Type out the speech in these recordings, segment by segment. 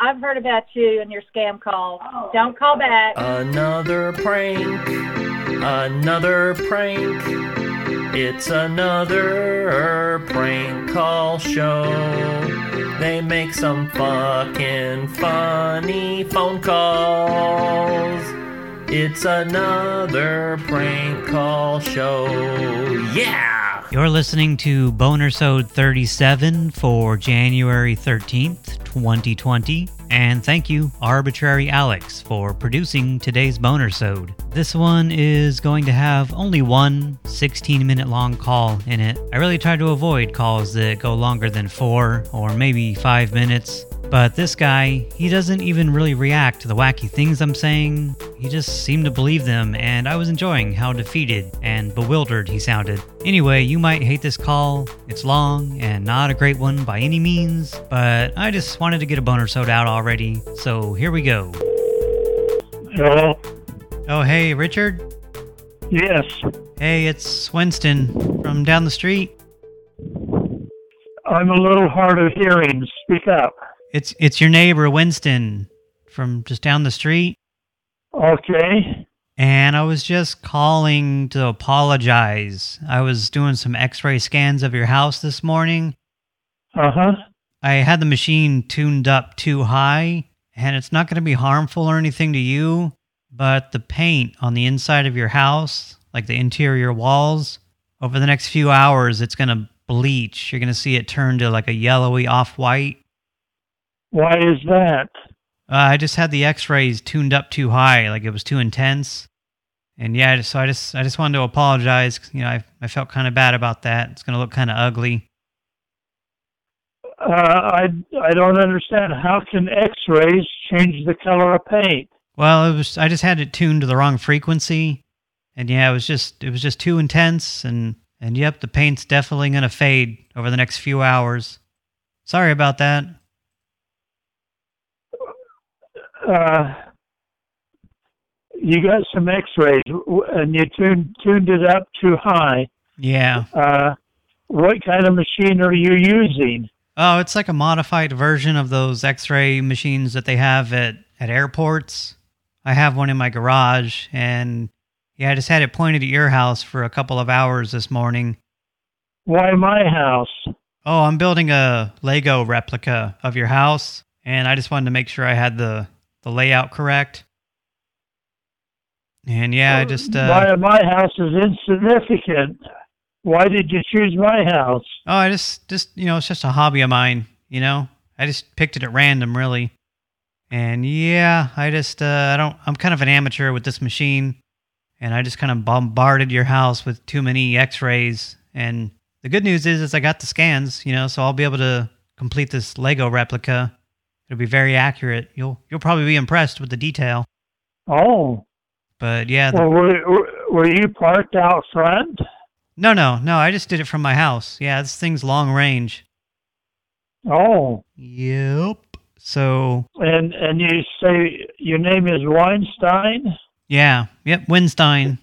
I've heard about you and your scam calls. Oh. Don't call back. Another prank. Another prank. It's another prank call show. They make some fucking funny phone calls. It's another prank call show. Yeah! You're listening to Boner Sode 37 for January 13th, 2020. And thank you, Arbitrary Alex, for producing today's Boner Sode. This one is going to have only one 16 minute long call in it. I really try to avoid calls that go longer than four or maybe five minutes. But this guy, he doesn't even really react to the wacky things I'm saying. He just seemed to believe them, and I was enjoying how defeated and bewildered he sounded. Anyway, you might hate this call. It's long and not a great one by any means, but I just wanted to get a boner soda out already, so here we go. Hello? Oh, hey, Richard? Yes. Hey, it's Winston from down the street. I'm a little hard of hearing. Speak up. It's it's your neighbor Winston from just down the street. Okay. And I was just calling to apologize. I was doing some x-ray scans of your house this morning. Uh-huh. I had the machine tuned up too high, and it's not going to be harmful or anything to you, but the paint on the inside of your house, like the interior walls, over the next few hours, it's going to bleach. You're going to see it turn to like a yellowy off-white. Why is that? Uh, I just had the X-rays tuned up too high, like it was too intense. And yeah, so I just I just wanted to apologize. You know, I I felt kind of bad about that. It's going to look kind of ugly. Uh, I, I don't understand. How can x-rays change the color of paint? Well, it was I just had it tuned to the wrong frequency. And yeah, it was just it was just too intense and and yep, the paint's definitely going to fade over the next few hours. Sorry about that. Uh, you got some x-rays and you tuned, tuned it up too high. Yeah. Uh, what kind of machine are you using? Oh, it's like a modified version of those x-ray machines that they have at, at airports. I have one in my garage, and yeah, I just had it pointed at your house for a couple of hours this morning. Why my house? Oh, I'm building a Lego replica of your house, and I just wanted to make sure I had the, the layout correct. And yeah, I just... Uh, Why my house is insignificant. Why did you choose my house? Oh, I just, just you know, it's just a hobby of mine, you know? I just picked it at random, really. And yeah, I just, uh, I don't, I'm kind of an amateur with this machine. And I just kind of bombarded your house with too many x-rays. And the good news is, is I got the scans, you know, so I'll be able to complete this Lego replica. It'll be very accurate. You'll, you'll probably be impressed with the detail. Oh. But yeah. Well, were, were you parked out front? No, no, no. I just did it from my house. Yeah, this thing's long range. Oh. Yep. So. And and you say your name is Weinstein? Yeah. Yep. Weinstein.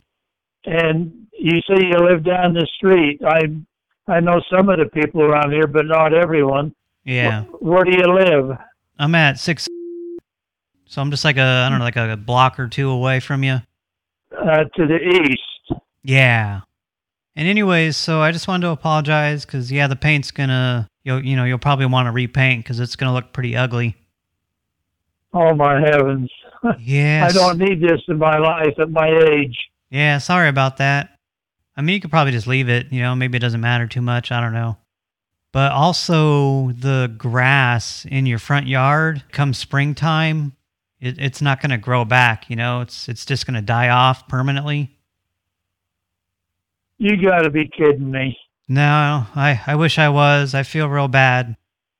And you say you live down the street. I I know some of the people around here, but not everyone. Yeah. Where, where do you live? I'm at six. So I'm just like a I don't know, like a block or two away from you. Uh, to the east. Yeah. And anyways, so I just wanted to apologize because yeah, the paint's gonna you'll you know you'll probably want to repaint because it's gonna look pretty ugly. Oh my heavens! Yes. I don't need this in my life at my age. Yeah, sorry about that. I mean, you could probably just leave it. You know, maybe it doesn't matter too much. I don't know. But also the grass in your front yard, come springtime, it, it's not going to grow back. You know, it's it's just going to die off permanently. You got to be kidding me. No, I, I wish I was. I feel real bad.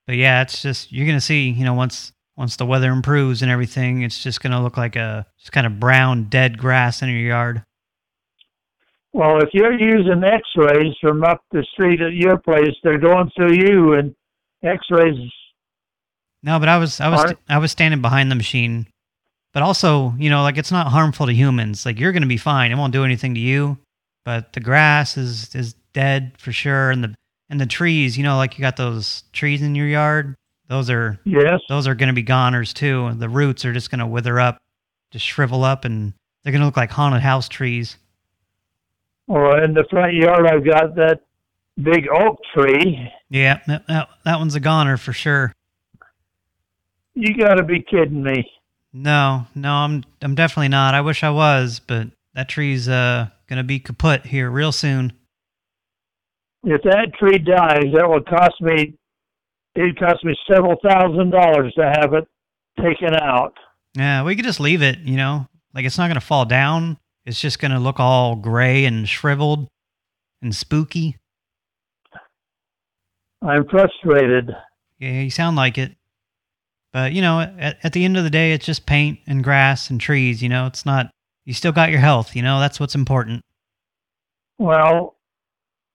But yeah, it's just, you're going to see, you know, once once the weather improves and everything, it's just going to look like a just kind of brown, dead grass in your yard. Well, if you're using x-rays from up the street at your place, they're going through you and x-rays. No, but I was I was I was standing behind the machine. But also, you know, like it's not harmful to humans. Like you're going to be fine. It won't do anything to you. But the grass is is dead for sure and the and the trees, you know, like you got those trees in your yard, those are Yes. those are going to be goners too. The roots are just going to wither up, just shrivel up, and they're going to look like haunted house trees. Well, in the front yard, I've got that big oak tree. Yeah, that, that, that one's a goner for sure. You got to be kidding me. No, no, I'm I'm definitely not. I wish I was, but that tree's uh going to be kaput here real soon. If that tree dies, that will cost me. It cost me several thousand dollars to have it taken out. Yeah, we could just leave it, you know? Like, it's not going to fall down. It's just going to look all gray and shriveled and spooky. I'm frustrated. Yeah, you sound like it. But, you know, at, at the end of the day, it's just paint and grass and trees, you know? It's not... You still got your health, you know? That's what's important. Well,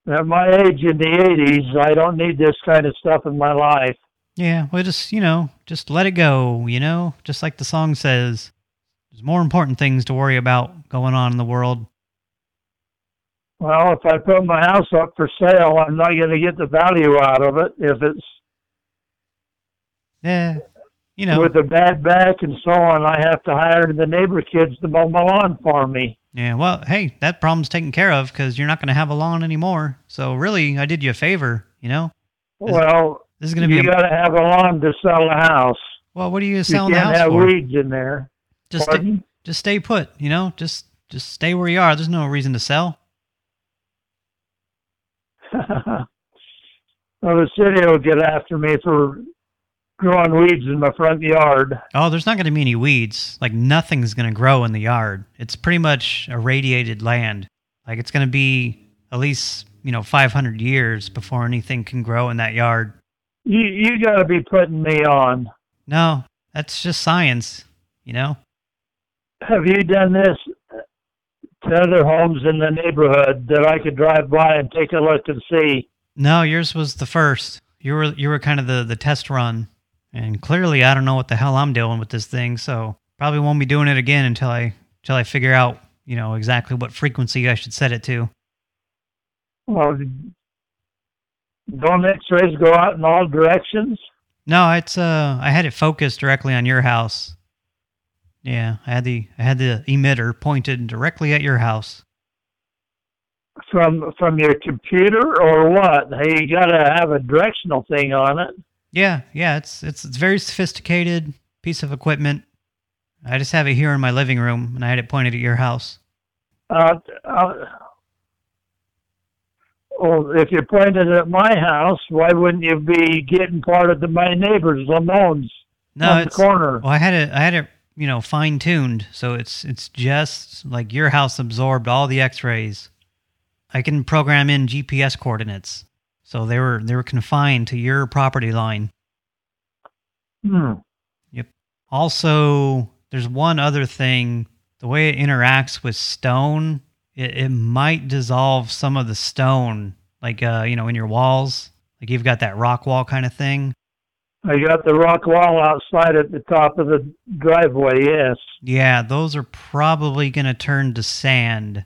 at my age in the 80s, I don't need this kind of stuff in my life. Yeah, well, just, you know, just let it go, you know? Just like the song says, there's more important things to worry about going on in the world. Well, if I put my house up for sale, I'm not going to get the value out of it if it's Yeah, you know. with a bad back and so on. I have to hire the neighbor kids to mow my lawn for me. Yeah, well, hey, that problem's taken care of because you're not going to have a lawn anymore. So really, I did you a favor, you know? Is- Well, This is going to you be a... got to have a lawn to sell a house. Well, what are you You selling the can't house have for? weeds in there. Just stay, just stay put, you know? Just just stay where you are. There's no reason to sell. well, the city will get after me for growing weeds in my front yard. Oh, there's not going to be any weeds. Like, nothing's going to grow in the yard. It's pretty much irradiated land. Like, it's going to be at least, you know, 500 years before anything can grow in that yard. You you got to be putting me on. No, that's just science, you know? Have you done this to other homes in the neighborhood that I could drive by and take a look and see? No, yours was the first. You were you were kind of the the test run, and clearly I don't know what the hell I'm doing with this thing. So probably won't be doing it again until I until I figure out you know exactly what frequency I should set it to. Well, don't X-rays go out in all directions? No, it's uh I had it focused directly on your house. Yeah, I had the I had the emitter pointed directly at your house. From from your computer or what? Hey, you got to have a directional thing on it. Yeah, yeah, it's it's it's very sophisticated piece of equipment. I just have it here in my living room, and I had it pointed at your house. Uh, uh, well, if you pointed at my house, why wouldn't you be getting part of the, my neighbor's Lamone's No, on the corner? Well, I had it. I had it. You know, fine tuned, so it's it's just like your house absorbed all the X-rays. I can program in GPS coordinates, so they were they were confined to your property line. Hmm. yep Also, there's one other thing. The way it interacts with stone, it, it might dissolve some of the stone, like uh, you know, in your walls. Like you've got that rock wall kind of thing. I got the rock wall outside at the top of the driveway. Yes. Yeah, those are probably going to turn to sand.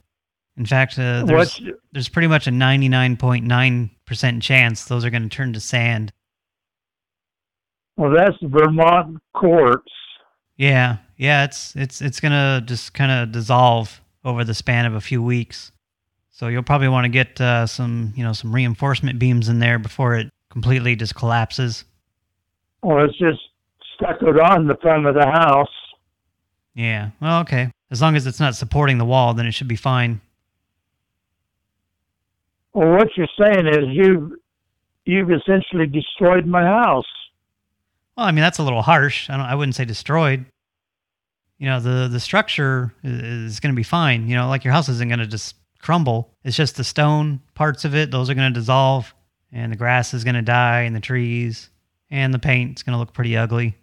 In fact, uh, there's What's there's pretty much a 99.9% chance those are going to turn to sand. well? That's Vermont quartz. Yeah, yeah, it's it's it's going to just kind of dissolve over the span of a few weeks. So you'll probably want to get uh, some, you know, some reinforcement beams in there before it completely just collapses. Well, it's just stuccoed on the front of the house. Yeah. Well, okay. As long as it's not supporting the wall, then it should be fine. Well, what you're saying is you've, you've essentially destroyed my house. Well, I mean that's a little harsh. I don't. I wouldn't say destroyed. You know, the the structure is, is going to be fine. You know, like your house isn't going to just crumble. It's just the stone parts of it; those are going to dissolve, and the grass is going to die, and the trees, and the paint's going to look pretty ugly.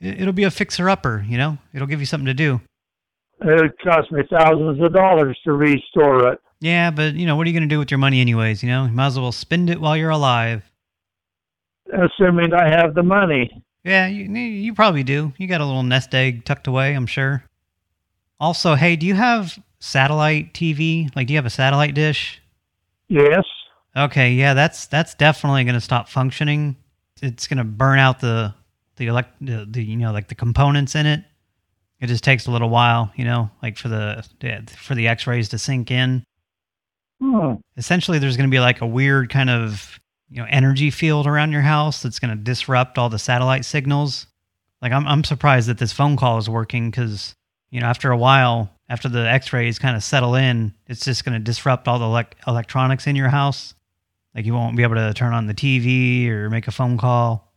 It, it'll be a fixer upper. You know, it'll give you something to do. It cost me thousands of dollars to restore it. Yeah, but you know, what are you going to do with your money anyways? You know, you might as well spend it while you're alive. Assuming I have the money. Yeah, you, you probably do. You got a little nest egg tucked away, I'm sure. Also, hey, do you have satellite TV? Like, do you have a satellite dish? Yes. Okay, yeah, that's that's definitely going to stop functioning it's going to burn out the the elect the, the you know like the components in it. It just takes a little while, you know, like for the for the X-rays to sink in. Hmm. Essentially, there's going to be like a weird kind of you know energy field around your house that's going to disrupt all the satellite signals. Like I'm I'm surprised that this phone call is working because you know after a while, after the X-rays kind of settle in, it's just going to disrupt all the elec electronics in your house. Like you won't be able to turn on the TV or make a phone call.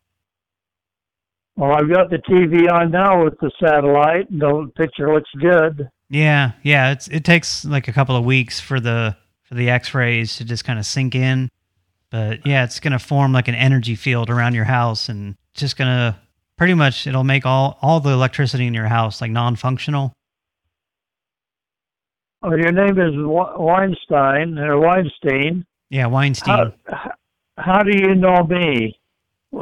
Well, I've got the TV on now with the satellite. The picture looks good. Yeah, yeah. It's it takes like a couple of weeks for the for the X-rays to just kind of sink in. But yeah, it's going to form like an energy field around your house and just going to pretty much it'll make all all the electricity in your house like non-functional. Oh, your name is Weinstein or Weinstein. Yeah, Weinstein. How, how do you know me? Uh,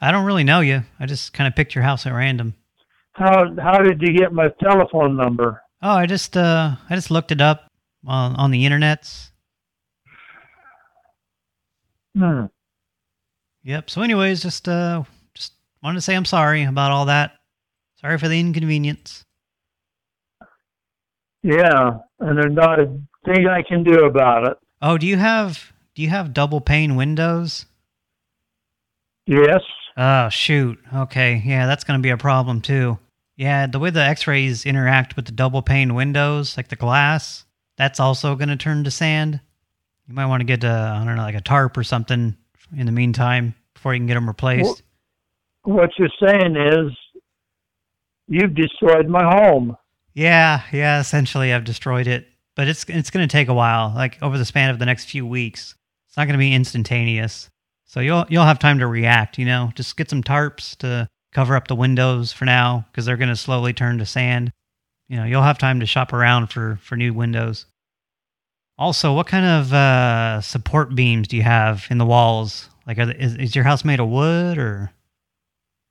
I, I don't really know you. I just kind of picked your house at random. How how did you get my telephone number? Oh, I just uh I just looked it up on on the internets. Hmm. Yep. So anyways, just uh just wanted to say I'm sorry about all that. Sorry for the inconvenience. Yeah, and there's not a thing I can do about it. Oh, do you have do you have double pane windows? Yes. Oh, shoot. Okay. Yeah, that's going to be a problem too. Yeah, the way the x-rays interact with the double pane windows, like the glass, that's also going to turn to sand. You might want to get, a, I don't know, like a tarp or something in the meantime before you can get them replaced. What you're saying is you've destroyed my home. Yeah, yeah, essentially I've destroyed it but it's it's going to take a while, like over the span of the next few weeks. It's not going to be instantaneous. So you'll you'll have time to react, you know. Just get some tarps to cover up the windows for now because they're going to slowly turn to sand. You know, you'll have time to shop around for for new windows. Also, what kind of uh, support beams do you have in the walls? Like, they, is, is your house made of wood or?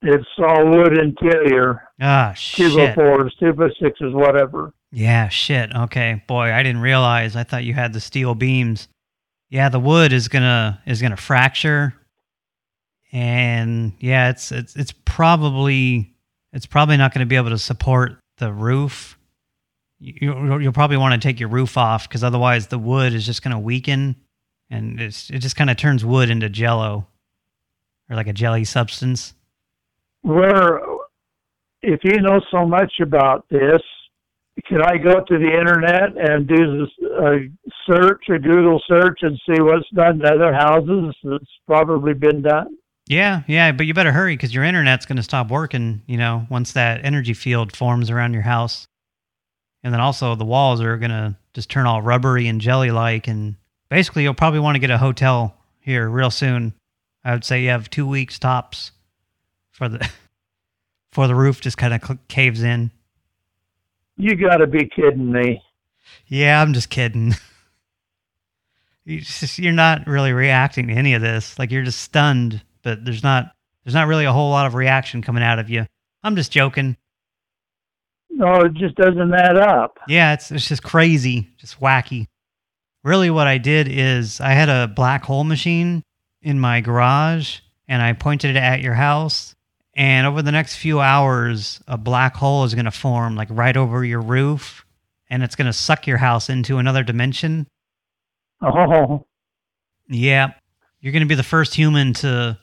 It's all wood interior. Ah, shit. Two by fours, two by sixes, whatever. Yeah, shit. Okay, boy, I didn't realize. I thought you had the steel beams. Yeah, the wood is gonna is gonna fracture, and yeah, it's it's it's probably it's probably not going to be able to support the roof. You, you'll probably want to take your roof off because otherwise the wood is just going to weaken, and it's it just kind of turns wood into jello, or like a jelly substance. Where, if you know so much about this, can I go to the internet and do a uh, search, a Google search, and see what's done in other houses that's probably been done? Yeah, yeah, but you better hurry because your internet's going to stop working, you know, once that energy field forms around your house. And then also the walls are going to just turn all rubbery and jelly-like, and basically you'll probably want to get a hotel here real soon. I would say you have two weeks tops for the for the roof just kind of caves in. You got to be kidding me. Yeah, I'm just kidding. you just, you're not really reacting to any of this. Like you're just stunned, but there's not there's not really a whole lot of reaction coming out of you. I'm just joking. No, it just doesn't add up. Yeah, it's it's just crazy, just wacky. Really what I did is I had a black hole machine in my garage and I pointed it at your house and over the next few hours, a black hole is going to form like right over your roof, and it's going to suck your house into another dimension. Oh. Yeah. You're going to be the first human to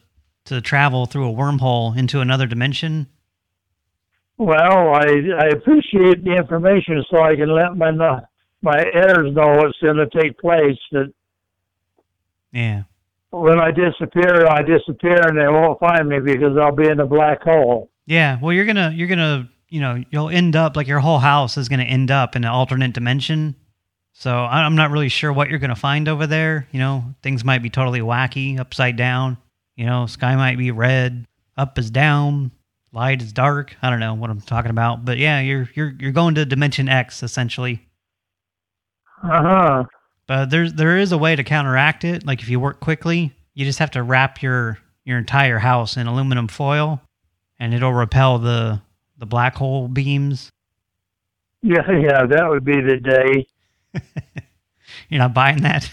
to travel through a wormhole into another dimension. Well, I I appreciate the information so I can let my my heirs know what's going to take place. That yeah when I disappear, I disappear, and they won't find me because I'll be in a black hole. Yeah, well, you're gonna you're gonna you know you'll end up like your whole house is gonna end up in an alternate dimension. So I'm not really sure what you're gonna find over there. You know, things might be totally wacky, upside down. You know, sky might be red, up is down, light is dark. I don't know what I'm talking about, but yeah, you're you're you're going to dimension X essentially. Uh huh. But there's there is a way to counteract it. Like if you work quickly, you just have to wrap your your entire house in aluminum foil, and it'll repel the the black hole beams. Yeah, yeah, that would be the day. You're not buying that?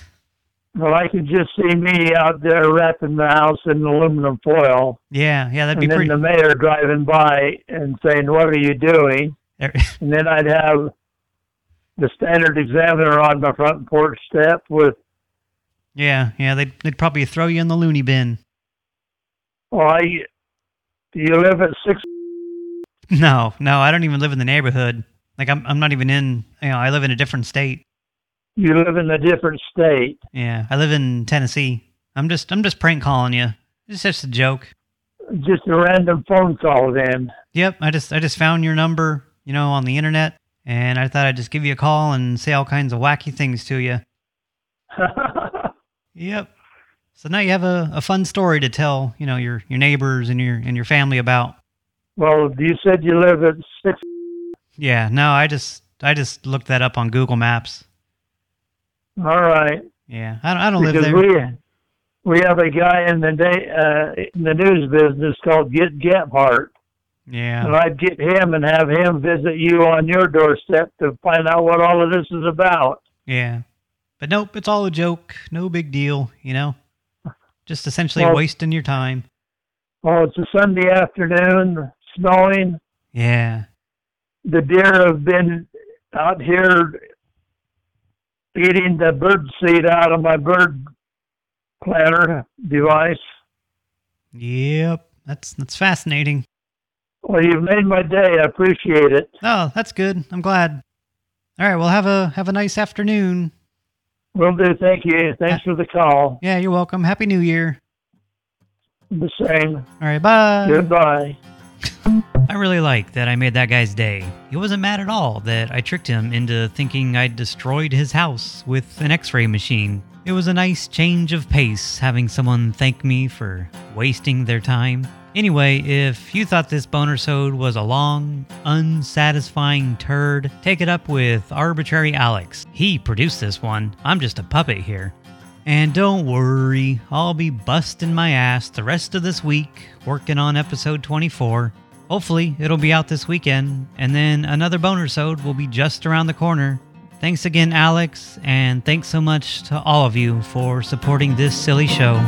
Well, I could just see me out there wrapping the house in aluminum foil, Yeah, yeah, that'd be pretty. and then the mayor driving by and saying, "What are you doing?" And then I'd have the standard examiner on my front porch step with, yeah, yeah, they'd they'd probably throw you in the loony bin. "Oh, I, do you live at six? No, no, I don't even live in the neighborhood. Like I'm I'm not even in. You know, I live in a different state. You live in a different state." Yeah, I live in Tennessee. I'm just I'm just prank calling you. It's just a joke. Just a random phone call, then. Yep, I just I just found your number, you know, on the internet, and I thought I'd just give you a call and say all kinds of wacky things to you. Yep. So now you have a, a fun story to tell, you know, your your neighbors and your and your family about. well, you said you live at six. Yeah, no, I just I just looked that up on Google Maps. All right. Yeah, I don't, I don't live there. we we have a guy in the day uh, in the news business called Get Gephardt, and I'd get him and have him visit you on your doorstep to find out what all of this is about. yeah. But nope, it's all a joke. No big deal, you know. Just essentially Well- wasting your time. Oh, it's a Sunday afternoon, snowing. Yeah. The deer have been out here eating the bird seed out of my bird planter device. Yep. That's that's fascinating. Well, you've made my day. I appreciate it. Oh, that's good. I'm glad. All right, well have a have a nice afternoon. Will do. Thank you. Thanks for the call. Yeah, you're welcome. Happy New Year. The same. All right, bye. Goodbye. I really like that I made that guy's day. He wasn't mad at all that I tricked him into thinking I'd destroyed his house with an x ray machine. It was a nice change of pace having someone thank me for wasting their time. Anyway, if you thought this boner sode was a long, unsatisfying turd, take it up with Arbitrary Alex. He produced this one. I'm just a puppet here. And don't worry, I'll be busting my ass the rest of this week working on episode 24. Hopefully, it'll be out this weekend, and then another boner sode will be just around the corner. Thanks again, Alex, and thanks so much to all of you for supporting this silly show.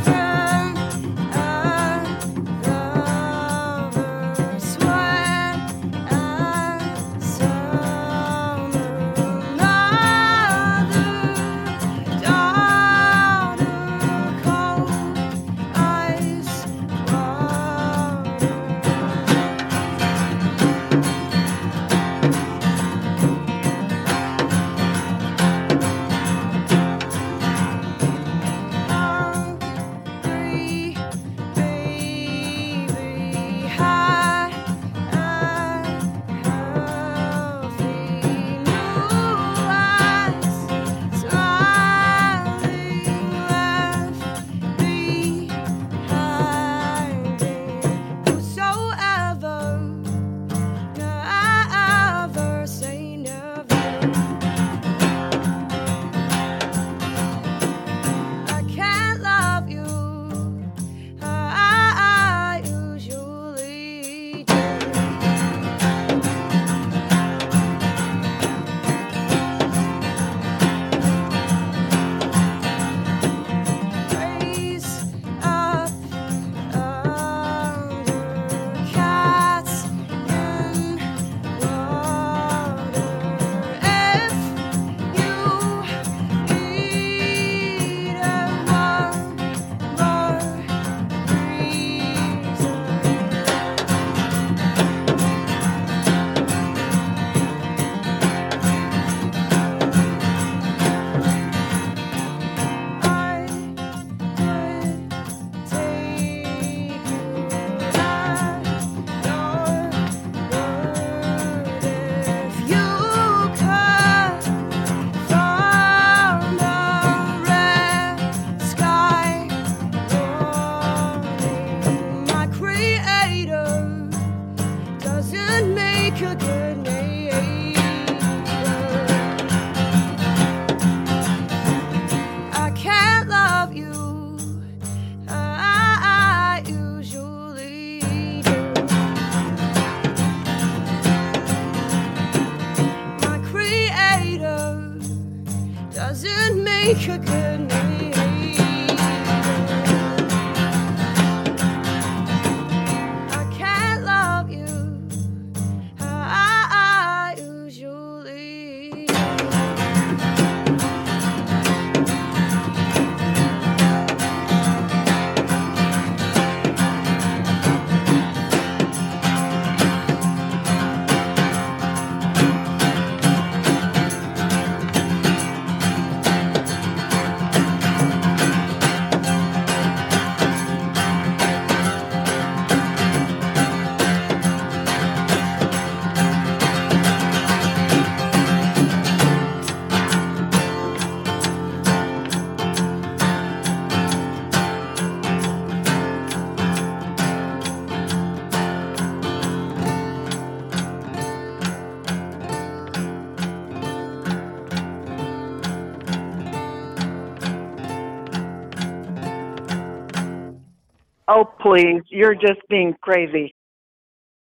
Please. You're just being crazy.